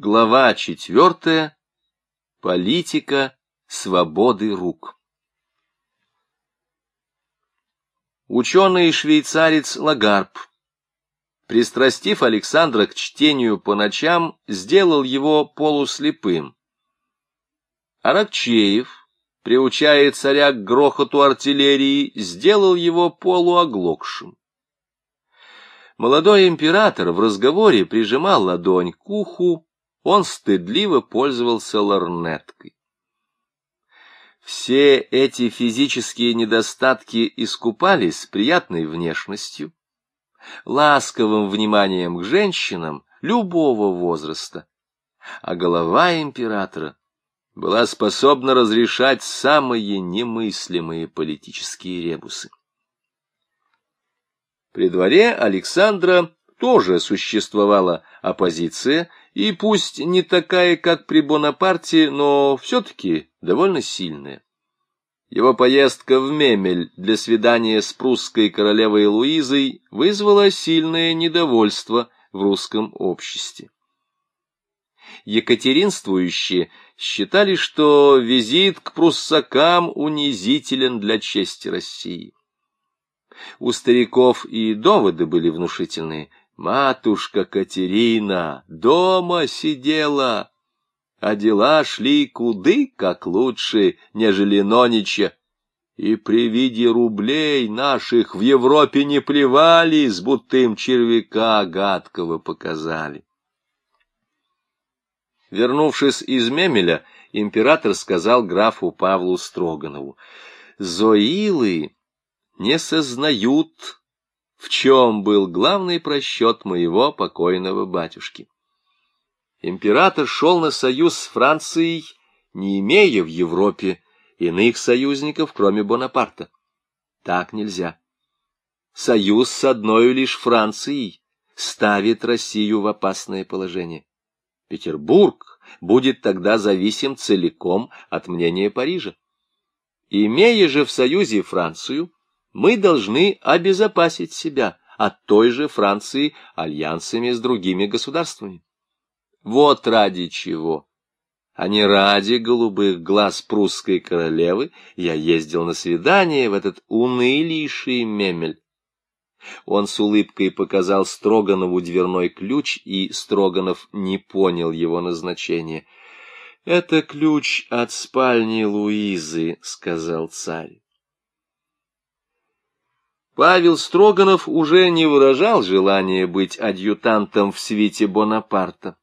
Глава четвертая. Политика свободы рук. Ученый-швейцарец Лагарб, пристрастив Александра к чтению по ночам, сделал его полуслепым. Аракчеев, приучая царя к грохоту артиллерии, сделал его полуоглохшим. Молодой император в разговоре прижимал ладонь к уху, он стыдливо пользовался лорнеткой. Все эти физические недостатки искупались приятной внешностью, ласковым вниманием к женщинам любого возраста, а голова императора была способна разрешать самые немыслимые политические ребусы. При дворе Александра тоже существовала оппозиция, и пусть не такая, как при Бонапарте, но все-таки довольно сильная. Его поездка в Мемель для свидания с прусской королевой Луизой вызвала сильное недовольство в русском обществе. Екатеринствующие считали, что визит к пруссакам унизителен для чести России. У стариков и доводы были внушительные. Матушка Катерина дома сидела, а дела шли куды как лучше, нежели нонича. И при виде рублей наших в Европе не плевались, будто им червяка гадкого показали. Вернувшись из Мемеля, император сказал графу Павлу Строганову, «Зоилы не сознают в чем был главный просчет моего покойного батюшки. Император шел на союз с Францией, не имея в Европе иных союзников, кроме Бонапарта. Так нельзя. Союз с одной лишь Францией ставит Россию в опасное положение. Петербург будет тогда зависим целиком от мнения Парижа. Имея же в союзе Францию, мы должны обезопасить себя от той же Франции альянсами с другими государствами. Вот ради чего, а не ради голубых глаз прусской королевы, я ездил на свидание в этот унылейший мемель. Он с улыбкой показал Строганову дверной ключ, и Строганов не понял его назначения. — Это ключ от спальни Луизы, — сказал царь. Павел Строганов уже не выражал желания быть адъютантом в свете Бонапарта.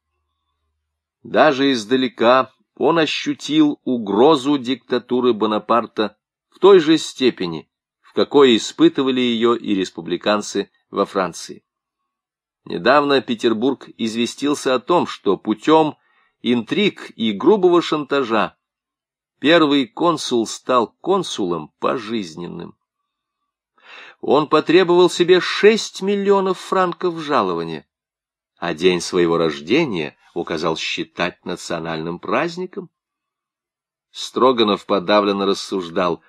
Даже издалека он ощутил угрозу диктатуры Бонапарта в той же степени, в какой испытывали ее и республиканцы во Франции. Недавно Петербург известился о том, что путем интриг и грубого шантажа первый консул стал консулом пожизненным он потребовал себе шесть миллионов франков жалования, а день своего рождения указал считать национальным праздником. Строганов подавленно рассуждал.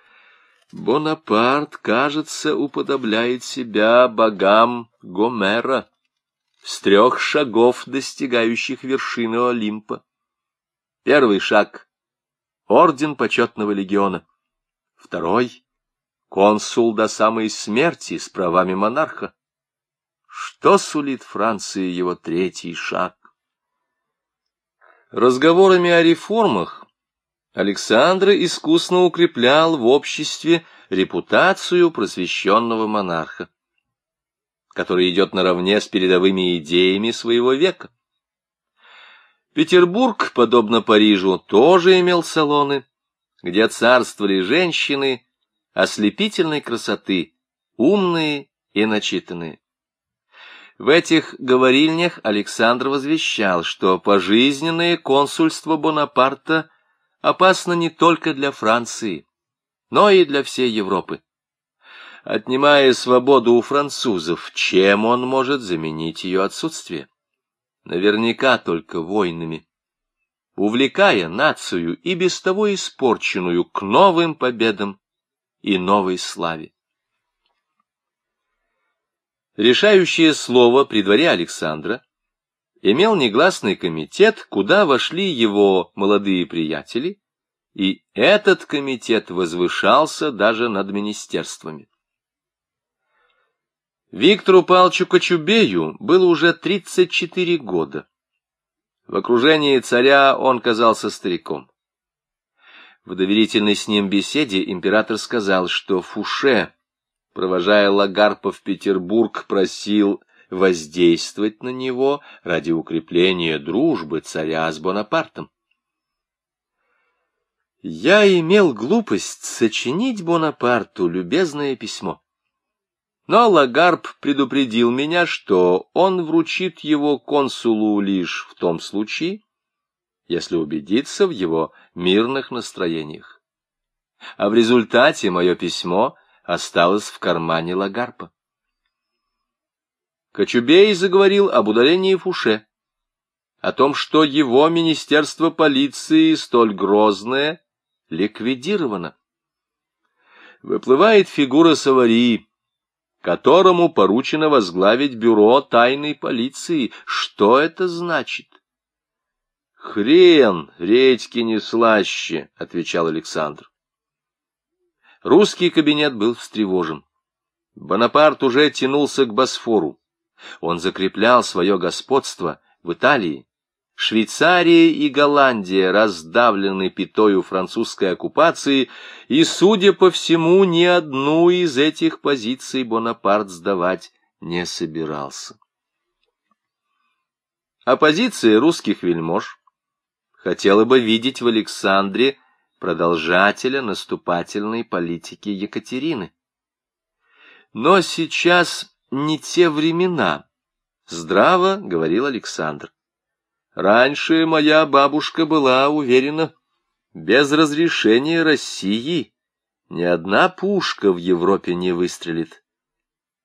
Бонапарт, кажется, уподобляет себя богам Гомера, с трех шагов достигающих вершины Олимпа. Первый шаг — орден почетного легиона. Второй консул до самой смерти с правами монарха. Что сулит Франции его третий шаг? Разговорами о реформах Александр искусно укреплял в обществе репутацию просвещенного монарха, который идет наравне с передовыми идеями своего века. Петербург, подобно Парижу, тоже имел салоны, где царствовали женщины, ослепительной красоты, умные и начитанные. В этих говорильнях Александр возвещал, что пожизненное консульство Бонапарта опасно не только для Франции, но и для всей Европы. Отнимая свободу у французов, чем он может заменить ее отсутствие? Наверняка только войнами. Увлекая нацию и без того испорченную к новым победам и новой славе. Решающее слово при дворе Александра имел негласный комитет, куда вошли его молодые приятели, и этот комитет возвышался даже над министерствами. Виктору Палчу Кочубею было уже 34 года. В окружении царя он казался стариком. В доверительной с ним беседе император сказал, что Фуше, провожая Лагарпа в Петербург, просил воздействовать на него ради укрепления дружбы царя с Бонапартом. Я имел глупость сочинить Бонапарту любезное письмо. Но Лагарб предупредил меня, что он вручит его консулу лишь в том случае, если убедиться в его мирных настроениях. А в результате мое письмо осталось в кармане Лагарпа. Кочубей заговорил об удалении Фуше, о том, что его министерство полиции столь грозное ликвидировано. Выплывает фигура Саварии, которому поручено возглавить бюро тайной полиции. Что это значит? «Хрен, редьки не слаще», — отвечал Александр. Русский кабинет был встревожен. Бонапарт уже тянулся к Босфору. Он закреплял свое господство в Италии. Швейцария и Голландия раздавлены пятою французской оккупации, и, судя по всему, ни одну из этих позиций Бонапарт сдавать не собирался. Оппозиция русских вельмож хотела бы видеть в Александре продолжателя наступательной политики Екатерины. Но сейчас не те времена, здраво говорил Александр. Раньше моя бабушка была уверена, без разрешения России ни одна пушка в Европе не выстрелит.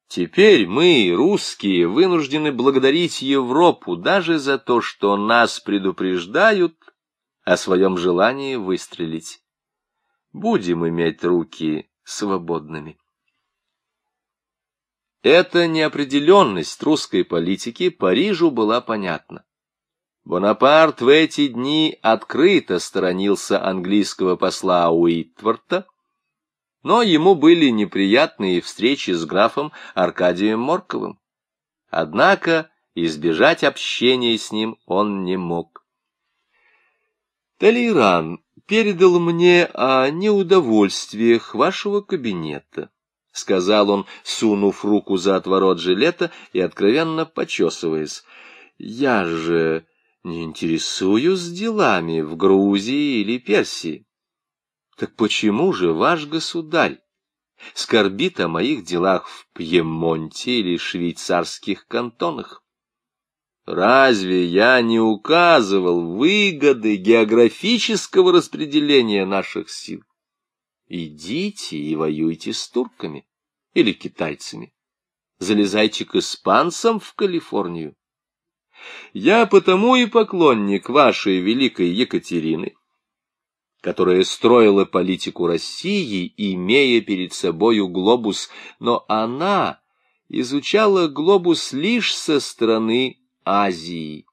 Теперь мы, русские, вынуждены благодарить Европу даже за то, что нас предупреждают о своем желании выстрелить. Будем иметь руки свободными. Эта неопределенность русской политики Парижу была понятна. Бонапарт в эти дни открыто сторонился английского посла Уитворта, но ему были неприятные встречи с графом Аркадием Морковым. Однако избежать общения с ним он не мог. Талейран передал мне о неудовольствиях вашего кабинета, — сказал он, сунув руку за отворот жилета и откровенно почесываясь. — Я же не интересуюсь делами в Грузии или Персии. Так почему же ваш государь скорбит о моих делах в Пьемонте или швейцарских кантонах? Разве я не указывал выгоды географического распределения наших сил? Идите и воюйте с турками или китайцами. Залезайте к испанцам в Калифорнию. Я потому и поклонник вашей великой Екатерины, которая строила политику России, имея перед собою глобус, но она изучала глобус лишь со стороны Азии.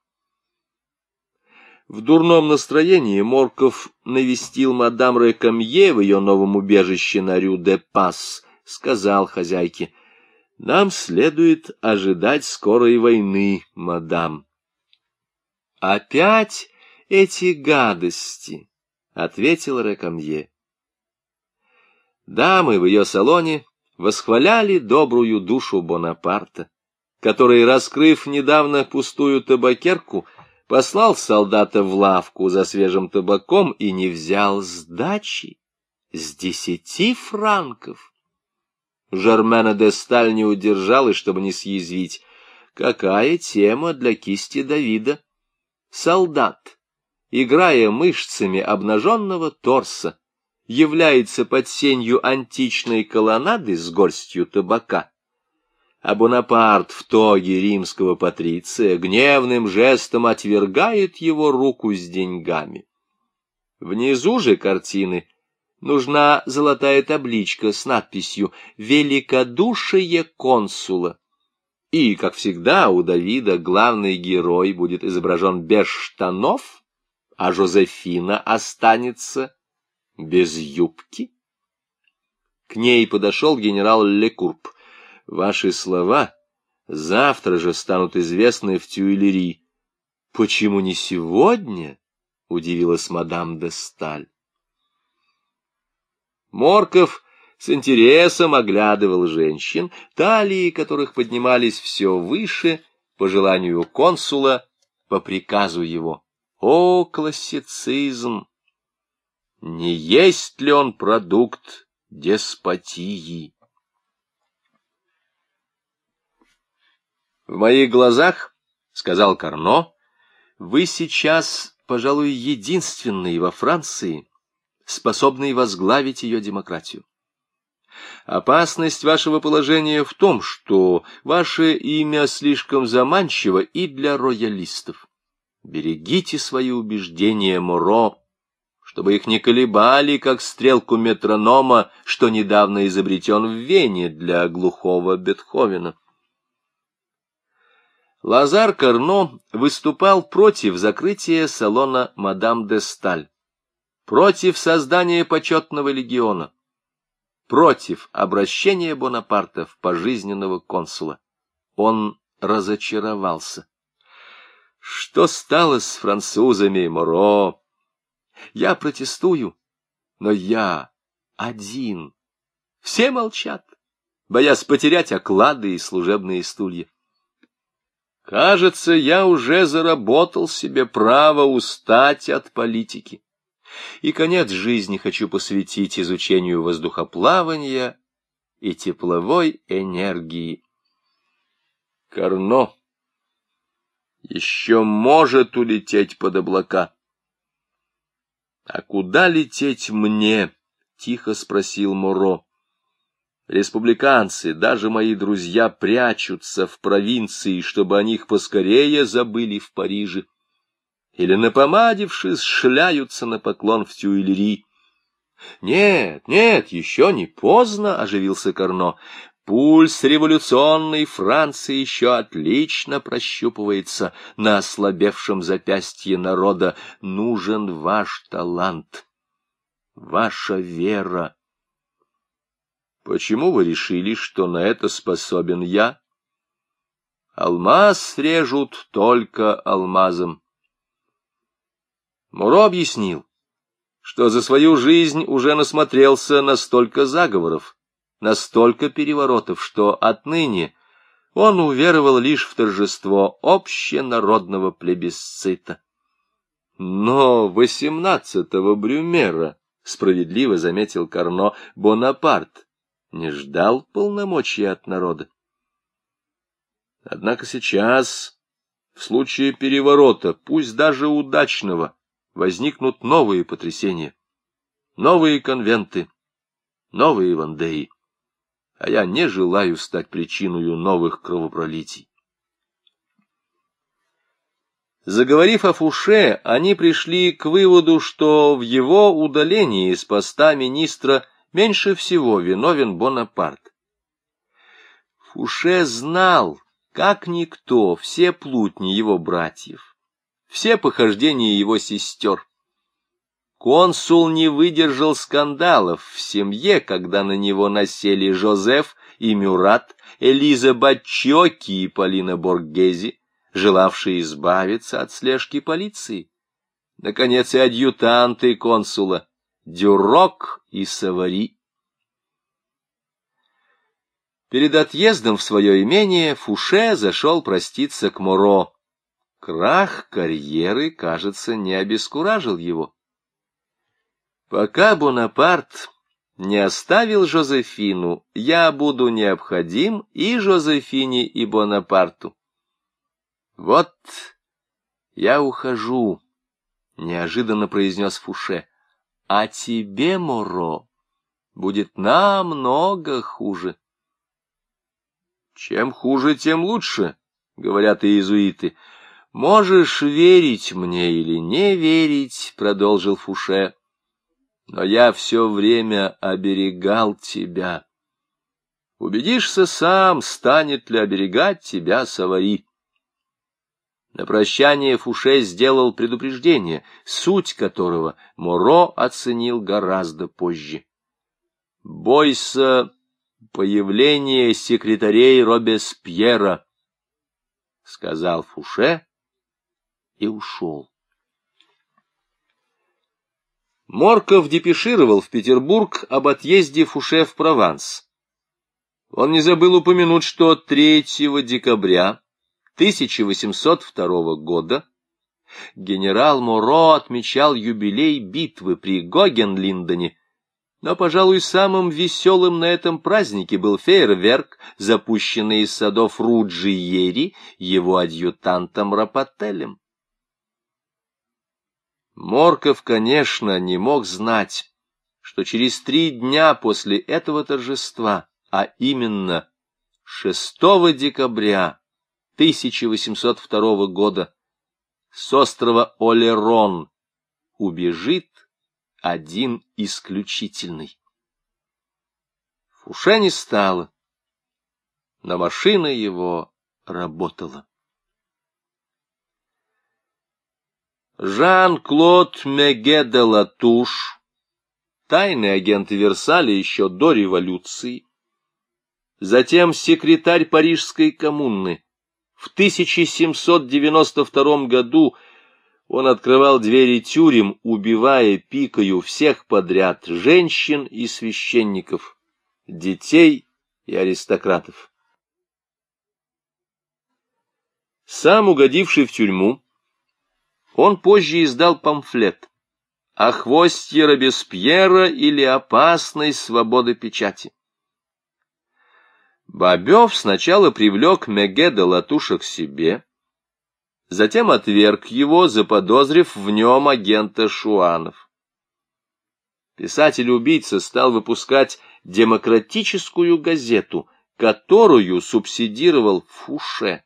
В дурном настроении Морков навестил мадам Рекамье в ее новом убежище на Рю-де-Пас, сказал хозяйке, «Нам следует ожидать скорой войны, мадам». «Опять эти гадости», — ответил Рекамье. Дамы в ее салоне восхваляли добрую душу Бонапарта который, раскрыв недавно пустую табакерку, послал солдата в лавку за свежим табаком и не взял сдачи с десяти франков. Жермена де Сталь не удержалась, чтобы не съязвить. Какая тема для кисти Давида? Солдат, играя мышцами обнаженного торса, является под сенью античной колоннады с горстью табака а Бонапарт в тоге римского патриция гневным жестом отвергает его руку с деньгами. Внизу же картины нужна золотая табличка с надписью «Великодушие консула». И, как всегда, у Давида главный герой будет изображен без штанов, а Жозефина останется без юбки. К ней подошел генерал Лекурп. Ваши слова завтра же станут известны в Тюильри. Почему не сегодня? — удивилась мадам де Сталь. Морков с интересом оглядывал женщин, талии которых поднимались все выше по желанию консула, по приказу его. О, классицизм! Не есть ли он продукт деспотии? В моих глазах, — сказал Карно, — вы сейчас, пожалуй, единственный во Франции, способный возглавить ее демократию. Опасность вашего положения в том, что ваше имя слишком заманчиво и для роялистов. Берегите свои убеждения, Моро, чтобы их не колебали, как стрелку метронома, что недавно изобретен в Вене для глухого Бетховена. Лазар Карно выступал против закрытия салона «Мадам де Сталь», против создания почетного легиона, против обращения Бонапарта в пожизненного консула. Он разочаровался. Что стало с французами, Моро? Я протестую, но я один. Все молчат, боясь потерять оклады и служебные стулья. Кажется, я уже заработал себе право устать от политики и конец жизни хочу посвятить изучению воздухоплавания и тепловой энергии. Карно еще может улететь под облака. — А куда лететь мне? — тихо спросил Моро. Республиканцы, даже мои друзья, прячутся в провинции, чтобы о них поскорее забыли в Париже или, напомадившись, шляются на поклон в Тюильри. — Нет, нет, еще не поздно, — оживился Карно. Пульс революционной Франции еще отлично прощупывается на ослабевшем запястье народа. Нужен ваш талант, ваша вера. Почему вы решили, что на это способен я? Алмаз режут только алмазом. Муро объяснил, что за свою жизнь уже насмотрелся на столько заговоров, на столько переворотов, что отныне он уверовал лишь в торжество общенародного плебисцита. Но восемнадцатого Брюмера, справедливо заметил Карно, Бонапарт не ждал полномочия от народа. Однако сейчас, в случае переворота, пусть даже удачного, возникнут новые потрясения, новые конвенты, новые вандеи, а я не желаю стать причиной новых кровопролитий. Заговорив о Фуше, они пришли к выводу, что в его удалении из поста министра меньше всего виновен Бонапарт. Фуше знал, как никто, все плутни его братьев все похождения его сестер. Консул не выдержал скандалов в семье, когда на него насели Жозеф и Мюрат, Элиза Бачоки и Полина Боргези, желавшие избавиться от слежки полиции. Наконец и адъютанты консула Дюрок и Савари. Перед отъездом в свое имение Фуше зашел проститься к Моро, Крах карьеры, кажется, не обескуражил его. Пока Бонапарт не оставил Жозефину, я буду необходим и Жозефине, и Бонапарту. Вот я ухожу, — неожиданно произнес Фуше, — а тебе, Моро, будет намного хуже. Чем хуже, тем лучше, — говорят иезуиты. «Можешь верить мне или не верить», — продолжил Фуше, — «но я все время оберегал тебя. Убедишься сам, станет ли оберегать тебя Савари. На прощание Фуше сделал предупреждение, суть которого Моро оценил гораздо позже. «Бойся появления секретарей Робеспьера», — сказал Фуше и ушел. Морков депешировал в Петербург об отъезде Фуше в Прованс. Он не забыл упомянуть, что 3 декабря 1802 года генерал Моро отмечал юбилей битвы при Гогенлиндене, но, пожалуй, самым веселым на этом празднике был фейерверк, запущенный из садов Руджиери его адъютантом Рапотелем. Морков, конечно, не мог знать, что через три дня после этого торжества, а именно 6 декабря 1802 года с острова Олерон убежит один исключительный. Фуше не стало, но машина его работала. Жан-Клод Меге де Латуш, тайный агент Версаля еще до революции, затем секретарь Парижской коммуны, в 1792 году он открывал двери тюрем, убивая пикою всех подряд женщин и священников, детей и аристократов. Сам угодивший в тюрьму, он позже издал памфлет о хвосте Робеспьера или опасной свободы печати. Бобев сначала привлек Мегеда Латуша к себе, затем отверг его, заподозрив в нем агента Шуанов. Писатель-убийца стал выпускать демократическую газету, которую субсидировал Фуше.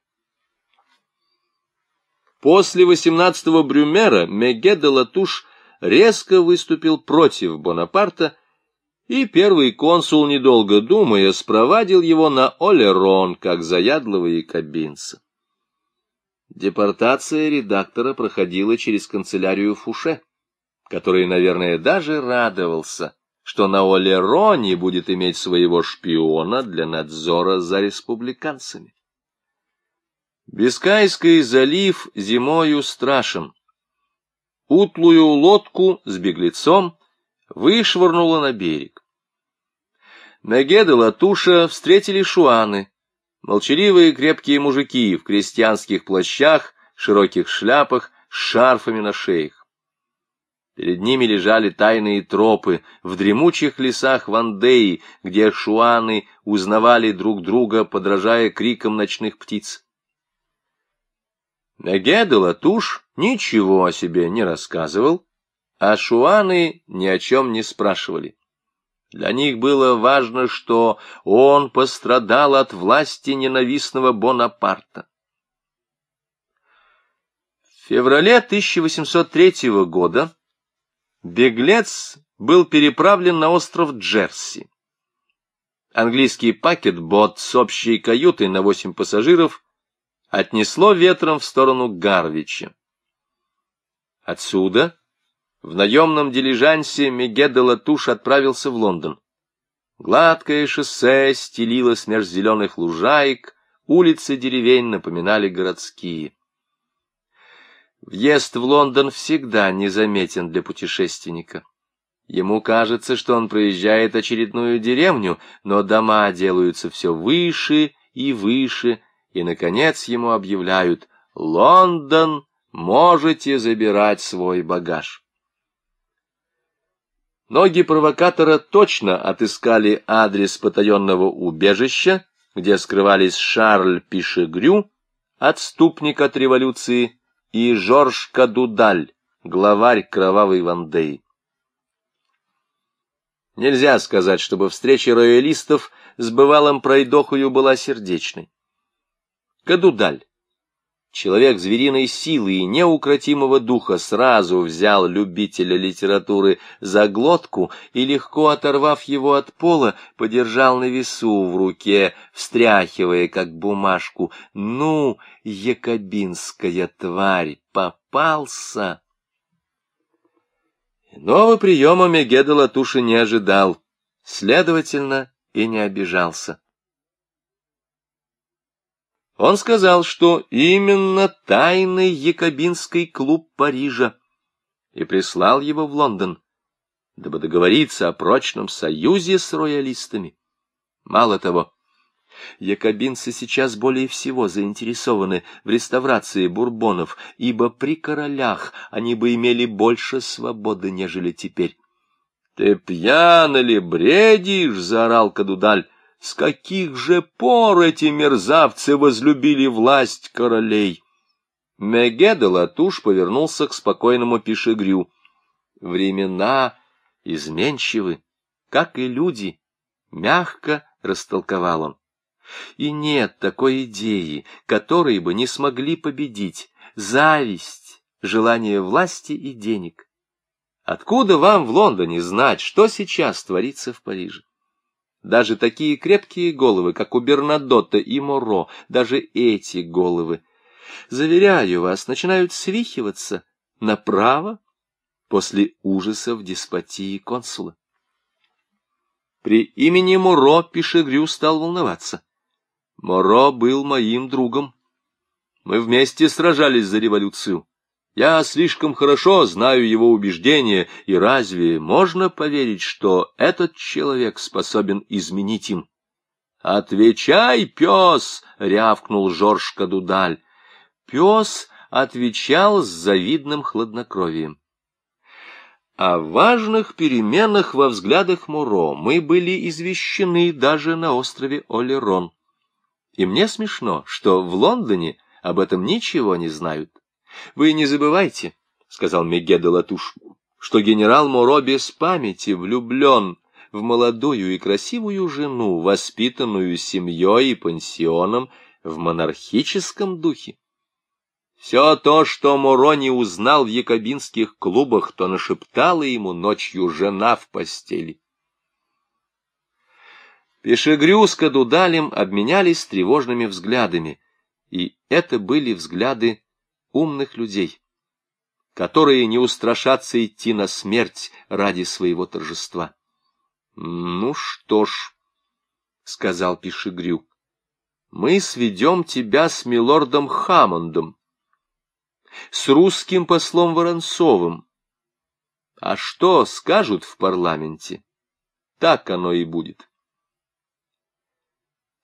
После 18-го Брюмера Мегеда Латуш резко выступил против Бонапарта и первый консул, недолго думая, спровадил его на Олерон, как заядлого якобинца. Депортация редактора проходила через канцелярию Фуше, который, наверное, даже радовался, что на Олероне будет иметь своего шпиона для надзора за республиканцами. Бискайский залив зимою страшен. Утлую лодку с беглецом вышвырнуло на берег. Мегеда Латуша встретили шуаны, молчаливые крепкие мужики в крестьянских плащах, широких шляпах, с шарфами на шеях. Перед ними лежали тайные тропы в дремучих лесах Вандеи, где шуаны узнавали друг друга, подражая крикам ночных птиц. Мегеда Латуш ничего о себе не рассказывал, а шуаны ни о чем не спрашивали. Для них было важно, что он пострадал от власти ненавистного Бонапарта. В феврале 1803 года беглец был переправлен на остров Джерси. Английский пакетбот с общей каютой на восемь пассажиров отнесло ветром в сторону Гарвича. Отсюда в наемном дилижансе Меге Латуш отправился в Лондон. Гладкое шоссе стелилось меж зеленых лужаек, улицы деревень напоминали городские. Въезд в Лондон всегда незаметен для путешественника. Ему кажется, что он проезжает очередную деревню, но дома делаются все выше и выше, и, наконец, ему объявляют «Лондон, можете забирать свой багаж». Ноги провокатора точно отыскали адрес потаенного убежища, где скрывались Шарль Пишегрю, отступник от революции, и Жорж Кадудаль, главарь кровавой Вандеи. Нельзя сказать, чтобы встреча роялистов с бывалым пройдохою была сердечной. Кадудаль, человек звериной силы и неукротимого духа, сразу взял любителя литературы за глотку и, легко оторвав его от пола, подержал на весу в руке, встряхивая, как бумажку. «Ну, якобинская тварь, попался!» Нового приема Мегеда Латуши не ожидал, следовательно, и не обижался. Он сказал, что именно тайный якобинский клуб Парижа и прислал его в Лондон, дабы договориться о прочном союзе с роялистами. Мало того, якобинцы сейчас более всего заинтересованы в реставрации бурбонов, ибо при королях они бы имели больше свободы, нежели теперь. — Ты пьян или бредишь? — заорал Кадудаль. С каких же пор эти мерзавцы возлюбили власть королей? Мегеда Латуш повернулся к спокойному Пишегрю. Времена изменчивы, как и люди, мягко растолковал он. И нет такой идеи, которой бы не смогли победить зависть, желание власти и денег. Откуда вам в Лондоне знать, что сейчас творится в Париже? Даже такие крепкие головы, как у Бернадотта и Моро, даже эти головы, заверяю вас, начинают свихиваться направо после ужасов деспотии консула. При имени Моро Пишегрю стал волноваться. Моро был моим другом. Мы вместе сражались за революцию. Я слишком хорошо знаю его убеждения, и разве можно поверить, что этот человек способен изменить им? «Отвечай, пес!» — рявкнул Жорж Кадудаль. Пес отвечал с завидным хладнокровием. О важных переменах во взглядах Муро мы были извещены даже на острове Олерон. И мне смешно, что в Лондоне об этом ничего не знают. Вы не забывайте, — сказал Мегге де Латуш, — что генерал Моро без памяти влюблен в молодую и красивую жену, воспитанную семьей и пансионом в монархическом духе. Все то, что Моро не узнал в якобинских клубах, то нашептала ему ночью жена в постели. Пешегрю с Кадудалем обменялись тревожными взглядами, и это были взгляды умных людей, которые не устрашатся идти на смерть ради своего торжества. — Ну что ж, — сказал Пишегрю, — мы сведем тебя с милордом Хаммондом, с русским послом Воронцовым. А что скажут в парламенте, так оно и будет.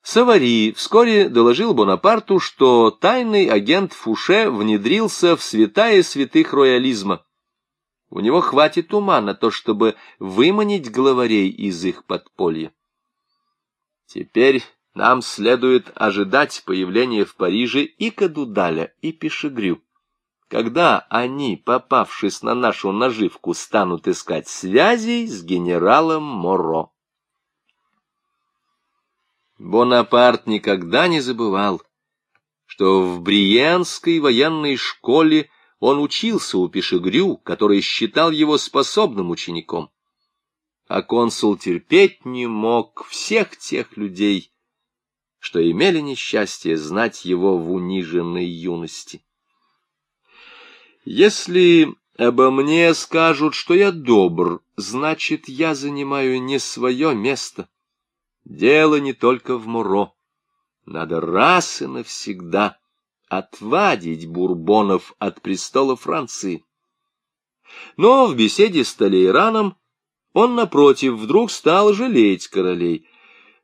Савари вскоре доложил Бонапарту, что тайный агент Фуше внедрился в святая святых роялизма. У него хватит ума на то, чтобы выманить главарей из их подполья. Теперь нам следует ожидать появления в Париже и Кадудаля, и Пешегрю. Когда они, попавшись на нашу наживку, станут искать связей с генералом Моро. Бонапарт никогда не забывал, что в Бриенской военной школе он учился у Пешегрю, который считал его способным учеником. А консул терпеть не мог всех тех людей, что имели несчастье знать его в униженной юности. Если обо мне скажут, что я добр, значит, я занимаю не свое место Дело не только в Муро. Надо раз и навсегда отвадить бурбонов от престола Франции. Но в беседе с Толейраном он, напротив, вдруг стал жалеть королей.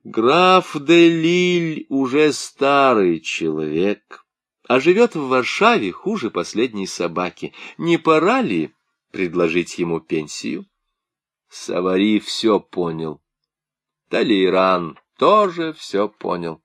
Граф де Лиль уже старый человек, а живет в Варшаве хуже последней собаки. Не пора ли предложить ему пенсию? Савари все понял Талейран тоже все понял.